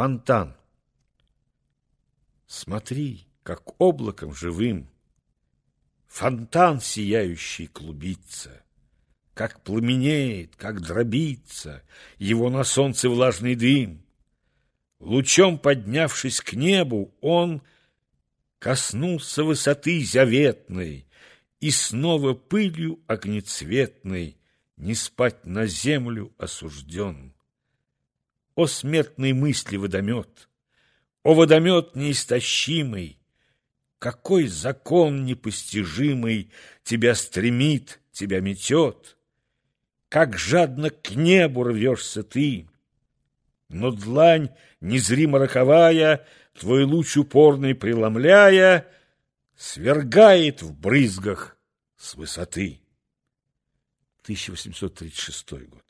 Фонтан. Смотри, как облаком живым, Фонтан сияющий клубится, Как пламенеет, как дробится Его на солнце влажный дым. Лучом поднявшись к небу, он Коснулся высоты заветной, И снова пылью огнецветной Не спать на землю осужден. О смертной мысли водомет! О водомет неистощимый! Какой закон непостижимый Тебя стремит, тебя метет! Как жадно к небу рвешься ты! Но длань, незримо роковая, Твой луч упорный преломляя, Свергает в брызгах с высоты. 1836 год.